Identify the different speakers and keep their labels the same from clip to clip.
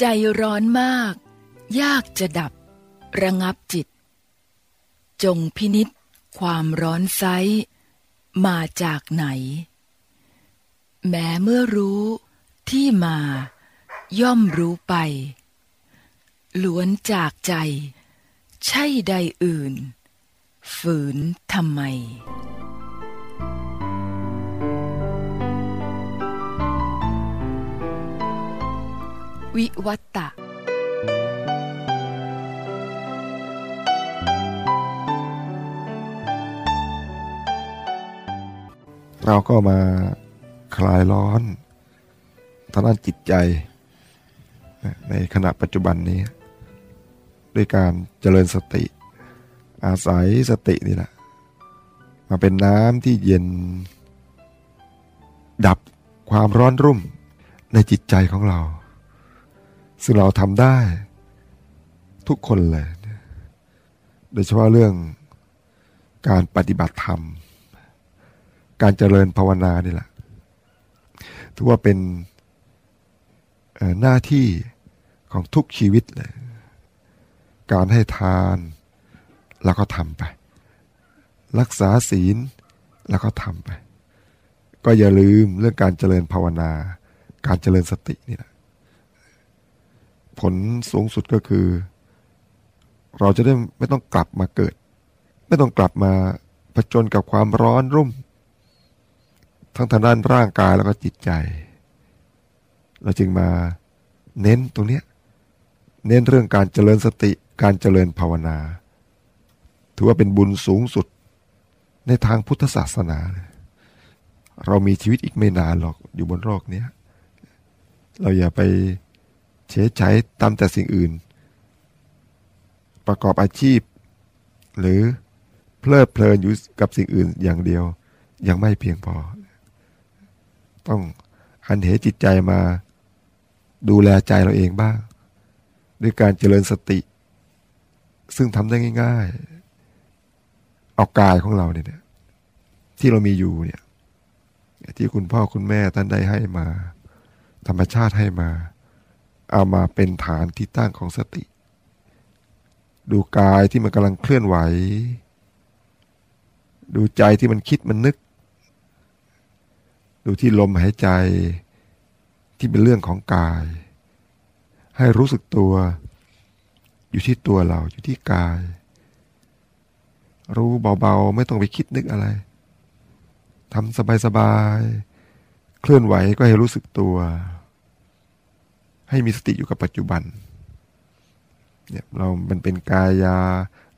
Speaker 1: ใจร้อนมาก ยากจะดับ ระงับจิต จงพินิษความร้อนไซมาจากไหน แม้เมื่อรู้ที่มา ย่อมรู้ไป ล้วนจากใจ ใช่ใดอื่น ฝืนทำไม วิวัตตะ
Speaker 2: เราก็มาคลายร้อนทางด้านจิตใจ ในขณะปัจจุบันนี้ ด้วยการเจริญสติ อาศัยสตินี่แหละ มาเป็นน้ำที่เย็น ดับความร้อนรุ่มในจิตใจของเรา ซึ่งเราทำได้ ทุกคนเลย โดยเฉพาะเรื่องการปฏิบัติธรรม การเจริญภาวนานี่แหละ ถือว่าเป็นหน้าที่ของทุกชีวิตเลย การให้ทานเราก็ทำไป รักษาศีลแล้วก็ทำไป ก็อย่าลืมเรื่องการเจริญภาวนา การเจริญสตินี่แหละ ผลสูงสุดก็คือ เราจะได้ไม่ต้องกลับมาเกิด ไม่ต้องกลับมาผจญกับความร้อนรุ่ม ทั้งทางด้านร่างกายแล้วก็จิตใจ เราจึงมาเน้นตรงนี้เน้นเรื่องการเจริญสติการเจริญภาวนา ถือว่าเป็นบุญสูงสุดในทางพุทธศาสนา เรามีชีวิตอีกไม่นานหรอกอยู่บนโลกนี้เราอย่าไป เฉยใช้ตามแต่สิ่งอื่น ประกอบอาชีพ หรือเพลิดเพลินอยู่กับสิ่งอื่นอย่างเดียว ยังไม่เพียงพอ ต้องหันเหจิตใจมา ดูแลใจเราเองบ้าง ด้วยการเจริญสติ ซึ่งทำได้ง่าย ๆ เอากายของเราเนี่ย ที่เรามีอยู่เนี่ยที่คุณพ่อคุณแม่ท่านได้ให้มา ธรรมชาติให้มา เอามาเป็นฐานที่ตั้งของสติ ดูกายที่มันกำลังเคลื่อนไหว ดูใจที่มันคิดมันนึก ดูที่ลมหายใจที่เป็นเรื่องของกาย ให้รู้สึกตัว อยู่ที่ตัวเราอยู่ที่กาย รู้เบาๆ ไม่ต้องไปคิดนึกอะไรทำสบายๆเคลื่อนไหวก็ให้รู้สึกตัว ให้มีสติอยู่กับปัจจุบันเนี่ยเรามันเป็นกายา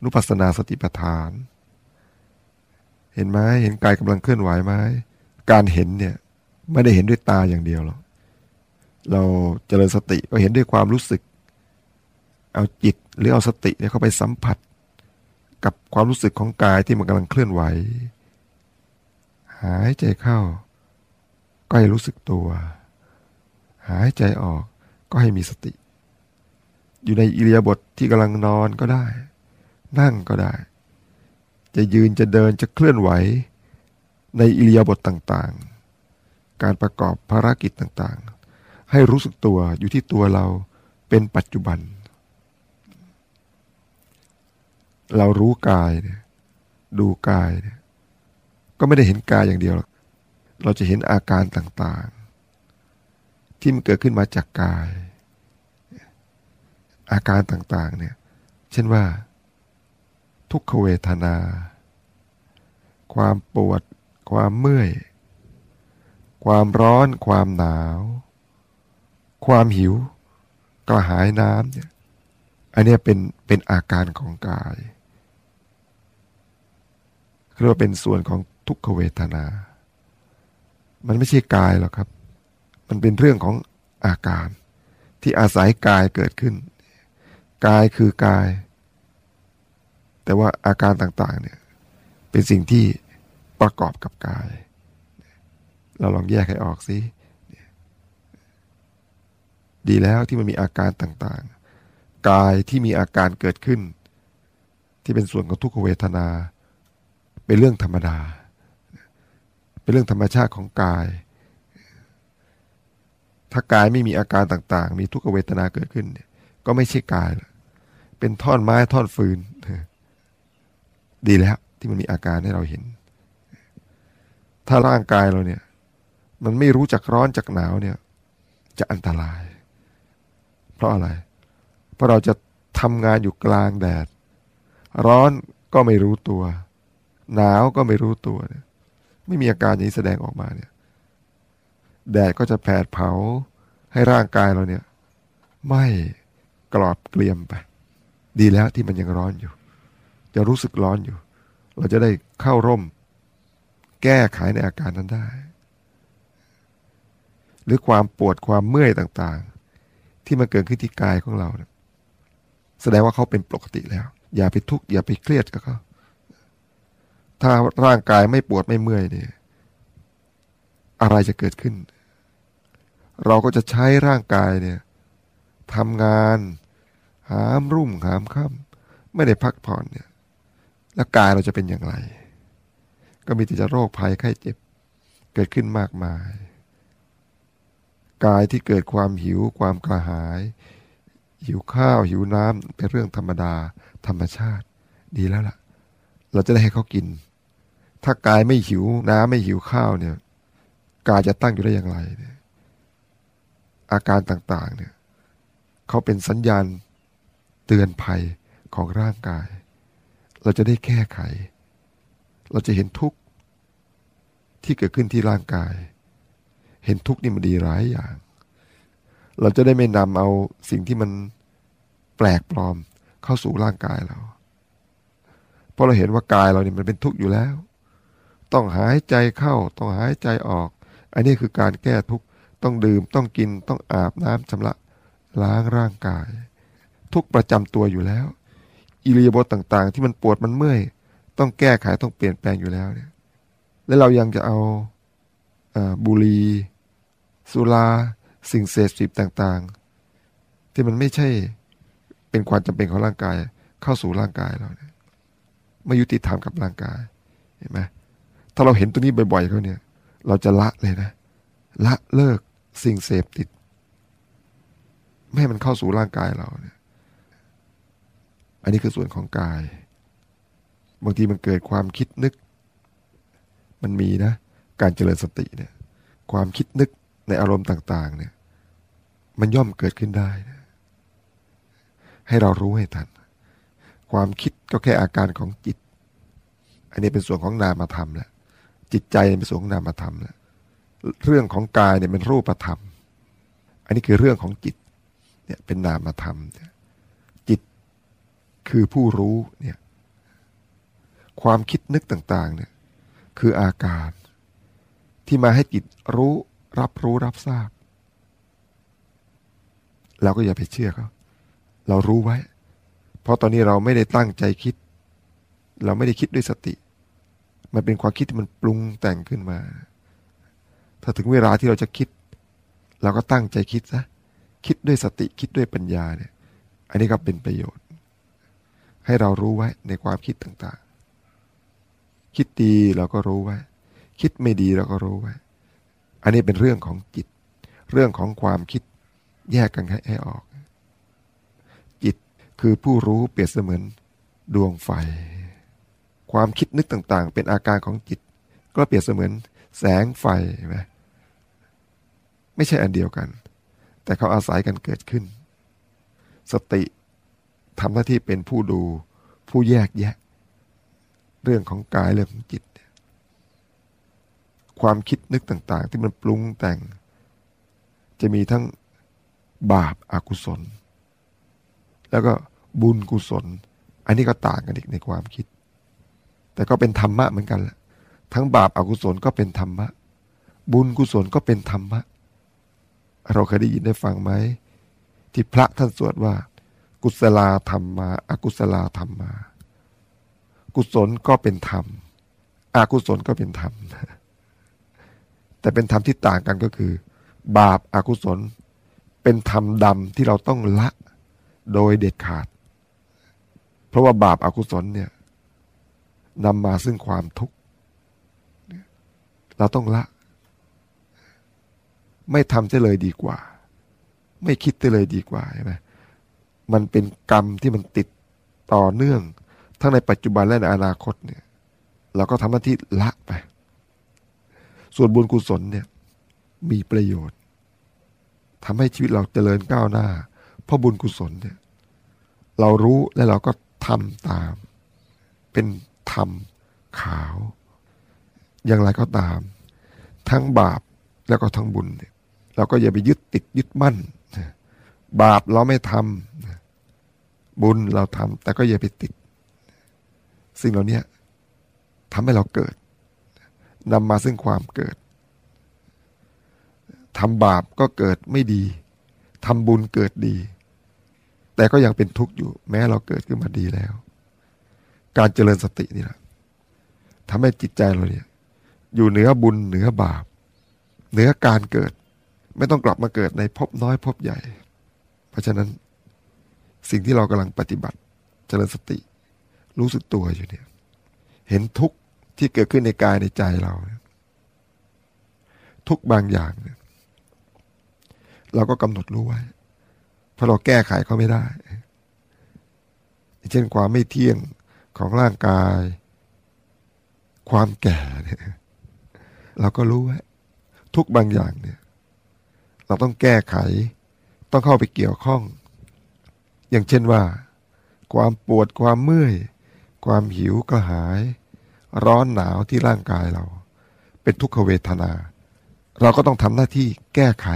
Speaker 2: นุปัสสนาสติปัฏฐาน เห็นไหมเห็นกายกำลังเคลื่อนไหวไหมการเห็นเนี่ยไม่ได้เห็นด้วยตาอย่างเดียวหรอกเราเจริญสติก็เห็นด้วยความรู้สึก เอาจิตหรือเอาสติเนี่ยเข้าไปสัมผัส กับความรู้สึกของกายที่มันกำลังเคลื่อนไหว หายใจเข้า ก็ให้รู้สึกตัว หายใจออก ก็ให้มีสติ อยู่ในอิริยาบถทที่กำลังนอนก็ได้ นั่งก็ได้ จะยืนจะเดินจะเคลื่อนไหว ในอิริยาบถต่างๆ การประกอบภารกิจต่างๆ ให้รู้สึกตัวอยู่ที่ตัวเราเป็นปัจจุบัน เรารู้กายเนี่ยดูกายเนี่ยก็ไม่ได้เห็นกายอย่างเดียวหรอกเราจะเห็นอาการต่างๆ ที่มันเกิดขึ้นมาจากกาย อาการต่างๆเนี่ยเช่นว่า ทุกขเวทนา ความปวด ความเมื่อย ความร้อน ความหนาว ความหิว กระหายน้ำเนี่ยอันนี้เป็นเป็นอาการของกายเรียกว่าเป็นส่วนของทุกขเวทนา มันไม่ใช่กายหรอกครับ มันเป็นเรื่องของอาการ ที่อาศัยกายเกิดขึ้น กายคือกาย แต่ว่าอาการต่างๆเนี่ยเป็นสิ่งที่ประกอบกับกาย เราลองแยกให้ออกสิดีแล้วที่มันมีอาการต่างๆ กายที่มีอาการเกิดขึ้น ที่เป็นส่วนของทุกขเวทนา เป็นเรื่องธรรมดา เป็นเรื่องธรรมชาติของกาย ถ้ากายไม่มีอาการต่างๆ มีทุกขเวทนาเกิดขึ้นเนี่ยก็ไม่ใช่กายละเป็นท่อนไม้ท่อนฟืน ดีแล้วที่มันมีอาการให้เราเห็น ถ้าร่างกายเราเนี่ย มันไม่รู้จักร้อนจักหนาวเนี่ย จะอันตราย เพราะอะไร เพราะเราจะทำงานอยู่กลางแดด ร้อนก็ไม่รู้ตัว หนาวก็ไม่รู้ตัวเนี่ยไม่มีอาการอย่างนี้แสดงออกมาเนี่ย แดดก็จะแผดเผาให้ร่างกายเราเนี่ยไม่กรอบเกลียมไป ดีแล้วที่มันยังร้อนอยู่ จะรู้สึกร้อนอยู่ เราจะได้เข้าร่ม แก้ไขในอาการนั้นได้ หรือความปวดความเมื่อยต่างๆ ที่มันเกิดขึ้นที่กายของเราเนี่ยแสดงว่าเขาเป็นปกติแล้ว อย่าไปทุกข์อย่าไปเครียดกับเขาถ้าร่างกายไม่ปวดไม่เมื่อยเนี่ย อะไรจะเกิดขึ้น เราก็จะใช้ร่างกายเนี่ยทำงาน หามรุ่มหามค่ำไม่ได้พักผ่อนเนี่ย แล้วกายเราจะเป็นอย่างไร ก็มีแต่จะโรคภัยไข้เจ็บเกิดขึ้นมากมาย กายที่เกิดความหิวความกระหาย หิวข้าวหิวน้ำเป็นเรื่องธรรมดา ธรรมชาติ ดีแล้วล่ะ เราจะได้ให้เขากิน ถ้ากายไม่หิวน้ำไม่หิวข้าวเนี่ย กายจะตั้งอยู่ได้อย่างไรเนี่ยอาการต่างๆเนี่ยเขาเป็นสัญญาณเตือนภัยของร่างกาย เราจะได้แก้ไข เราจะเห็นทุกข์ที่เกิดขึ้นที่ร่างกาย เห็นทุกข์นี่มันดีหลายอย่าง เราจะได้ไม่นำเอาสิ่งที่มันแปลกปลอมเข้าสู่ร่างกายเราเพราะเราเห็นว่ากายเราเนี่ยมันเป็นทุกข์อยู่แล้ว ต้องหายใจเข้า ต้องหายใจออก อันนี้คือการแก้ทุกข์ต้องดื่มต้องกินต้องอาบน้ำชำระล้างร่างกาย ทุกประจำตัวอยู่แล้ว อิริยาบถต่างๆ ที่มันปวดมันเมื่อย ต้องแก้ไขต้องเปลี่ยนแปลงอยู่แล้วเนี่ยแล้วเรายังจะเอาบุหรี่สุราสิ่งเสพติดต่างๆ ที่มันไม่ใช่เป็นความจำเป็นของร่างกาย เข้าสู่ร่างกายเราเนี่ยไม่ยุติธรรมกับร่างกายเห็นไหมถ้าเราเห็นตัวนี้บ่อยๆเขาเนี่ย เราจะละเลยนะ ละเลิกสิ่งเสพติด ไม่ให้มันเข้าสู่ร่างกายเราเนี่ย อันนี้คือส่วนของกาย บางทีมันเกิดความคิดนึก มันมีนะ การเจริญสติเนี่ย ความคิดนึกในอารมณ์ต่าง ๆ เนี่ย มันย่อมเกิดขึ้นได้นะให้เรารู้ให้ทัน ความคิดก็แค่อาการของจิต อันนี้เป็นส่วนของนามธรรมแหละ จิตใจเป็นส่วนของนามธรรมแหละเรื่องของกายเนี่ยเป็นรูปธรรม อันนี้คือเรื่องของจิตเนี่ยเป็นนามธรรม จิตคือผู้รู้เนี่ยความคิดนึกต่าง ๆ เนี่ย คืออาการที่มาให้จิตรู้รับรู้รับทราบ เราก็อย่าไปเชื่อเขาเรารู้ไว้ เพราะตอนนี้เราไม่ได้ตั้งใจคิด เราไม่ได้คิดด้วยสติ มันเป็นความคิดที่มันปรุงแต่งขึ้นมา ถ้าถึงเวลาที่เราจะคิด เราก็ตั้งใจคิดซะคิดด้วยสติคิดด้วยปัญญาเนี่ย อันนี้ก็เป็นประโยชน์ ให้เรารู้ไว้ในความคิดต่างๆ คิดดีเราก็รู้ไว้ คิดไม่ดีเราก็รู้ไว้ อันนี้เป็นเรื่องของจิต เรื่องของความคิดแยกกันให้ออก จิตคือผู้รู้เปรียบเสมือนดวงไฟ ความคิดนึกต่างๆ เป็นอาการของจิต ก็เปรียบเสมือนแสงไฟใช่ไหมไม่ใช่อันเดียวกัน แต่เขาอาศัยกันเกิดขึ้น สติทำหน้าที่เป็นผู้ดู ผู้แยกแยะ เรื่องของกายเรื่องของจิต ความคิดนึกต่างๆ ที่มันปรุงแต่ง จะมีทั้งบาปอากุศล แล้วก็บุญกุศล อันนี้ก็ต่างกันอีกในความคิด แต่ก็เป็นธรรมะเหมือนกันแหละทั้งบาปอากุศลก็เป็นธรรมะ บุญกุศลก็เป็นธรรมะ เราเคยได้ยินได้ฟังไหม ที่พระท่านสวดว่า กุศลาธรรมมาอากุศลาธรรมมา กุศลก็เป็นธรรมอากุศลก็เป็นธรรม แต่เป็นธรรมที่ต่างกันก็คือ บาปอากุศล เป็นธรรมดำที่เราต้องละโดยเด็ดขาด เพราะว่าบาปอากุศลเนี่ย นำมาซึ่งความทุกข์ เราต้องละ ไม่ทำจะเลยดีกว่า ไม่คิดจะเลยดีกว่าใช่ไหมมันเป็นกรรมที่มันติดต่อเนื่อง ทั้งในปัจจุบันและในอนาคตเนี่ย เราก็ทำหน้าที่ละไป ส่วนบุญกุศลเนี่ย มีประโยชน์ทำให้ชีวิตเราเจริญก้าวหน้า เพราะบุญกุศลเนี่ย เรารู้และเราก็ทำตาม เป็น ธรรมขาว อย่างไรก็ตาม ทั้งบาปแล้วก็ทั้งบุญเนี่ยเราก็อย่าไปยึดติดยึดมั่น บาปเราไม่ทำบุญเราทำแต่ก็อย่าไปติด สิ่งเหล่านี้ทำให้เราเกิดนำมาซึ่งความเกิดทำบาปก็เกิดไม่ดีทำบุญเกิดดี แต่ก็ยังเป็นทุกข์อยู่ แม้เราเกิดขึ้นมาดีแล้ว การเจริญสตินี่แหละทำให้จิตใจเราเนี่ยอยู่เหนือบุญเหนือบาป เหนือการเกิด ไม่ต้องกลับมาเกิดในภพน้อยภพใหญ่ เพราะฉะนั้นสิ่งที่เรากำลังปฏิบัติ เจริญสติ รู้สึกตัวอยู่เนี่ย เห็นทุกข์ที่เกิดขึ้นในกายในใจเรา ทุกบางอย่างเนี่ยเราก็กำหนดรู้ไว้ เพราะเราแก้ไขเขาไม่ได้ เช่นความไม่เที่ยง ของร่างกาย ความแก่เนี่ยเราก็รู้ไว้ทุกบางอย่างเนี่ย เราต้องแก้ไข ต้องเข้าไปเกี่ยวข้อง อย่างเช่นว่า ความปวดความเมื่อย ความหิวกระหาย ร้อนหนาวที่ร่างกายเรา เป็นทุกขเวทนา เราก็ต้องทำหน้าที่แก้ไข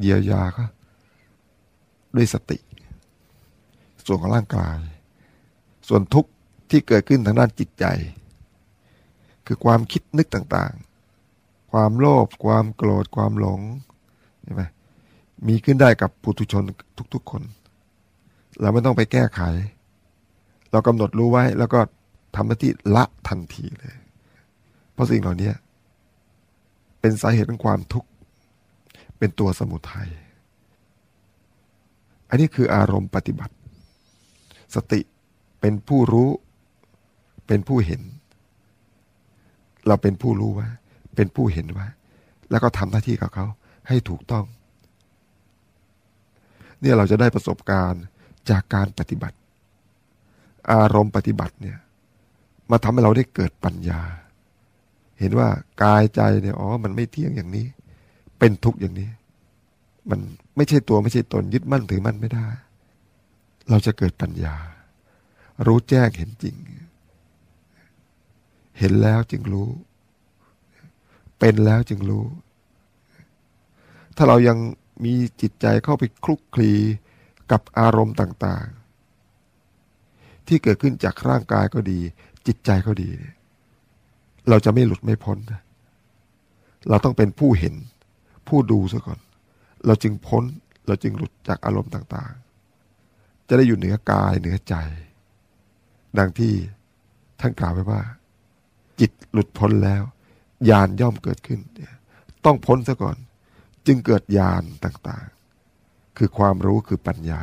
Speaker 2: เยียวยาก็ด้วยสติ ส่วนของร่างกาย ส่วนทุกข์ ที่เกิดขึ้นทางด้านจิตใจ คือความคิดนึกต่างๆ ความโลภความโกรธความหลงใช่ไหมมีขึ้นได้กับปุถุชนทุกๆคน เราไม่ต้องไปแก้ไข เรากำหนดรู้ไว้แล้วก็ทำหน้าที่ละทันทีเลย เพราะสิ่งเหล่านี้เป็นสาเหตุของความทุกข์ เป็นตัวสมุทยัย อันนี้คืออารมณ์ปฏิบัติ สติเป็นผู้รู้ เป็นผู้เห็น เราเป็นผู้รู้ไว้เป็นผู้เห็นไว้แล้วก็ทำหน้าที่กับเขาให้ถูกต้อง เนี่ยเราจะได้ประสบการณ์จากการปฏิบัติ อารมณ์ปฏิบัติเนี่ยมาทำให้เราได้เกิดปัญญา เห็นว่ากายใจเนี่ยอ๋อมันไม่เที่ยงอย่างนี้ เป็นทุกข์อย่างนี้ มันไม่ใช่ตัวไม่ใช่ตนยึดมั่นถือมั่นไม่ได้ เราจะเกิดปัญญา รู้แจ้งเห็นจริง เห็นแล้วจึงรู้ เป็นแล้วจึงรู้ ถ้าเรายังมีจิตใจเข้าไปคลุกคลีกับอารมณ์ต่าง ๆ ที่เกิดขึ้นจากร่างกายก็ดี จิตใจก็ดีเราจะไม่หลุดไม่พ้น เราต้องเป็นผู้เห็น ผู้ดูซะก่อน เราจึงพ้น เราจึงหลุดจากอารมณ์ต่าง ๆ จะได้อยู่เหนือกายเหนือใจ ดังที่ท่านกล่าวไว้ว่า จิตหลุดพ้นแล้วญาณย่อมเกิดขึ้น ต้องพ้นซะก่อน จึงเกิดญาณต่างๆ คือความรู้คือปัญญา